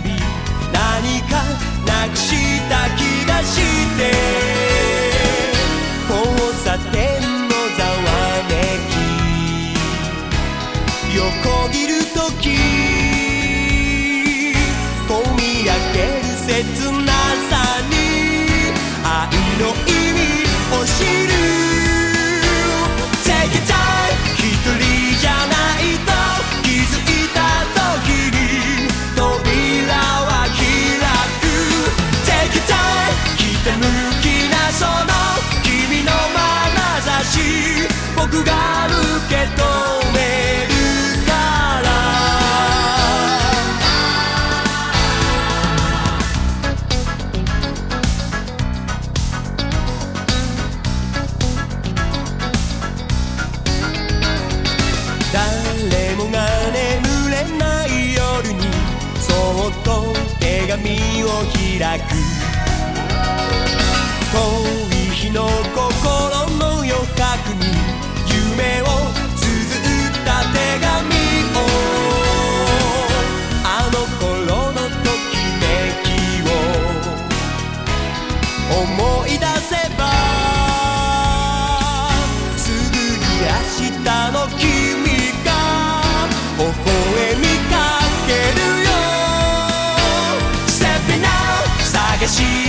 び何かなくした気がして交差点のざわめき。横切る時込み上げる切なさ。僕が受け止めるから。誰もが眠れない夜にそっと手紙を開く。しに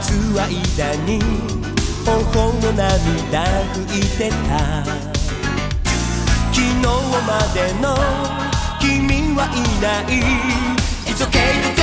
つ間に頬の涙拭いてた。昨日までの君はいない。It's okay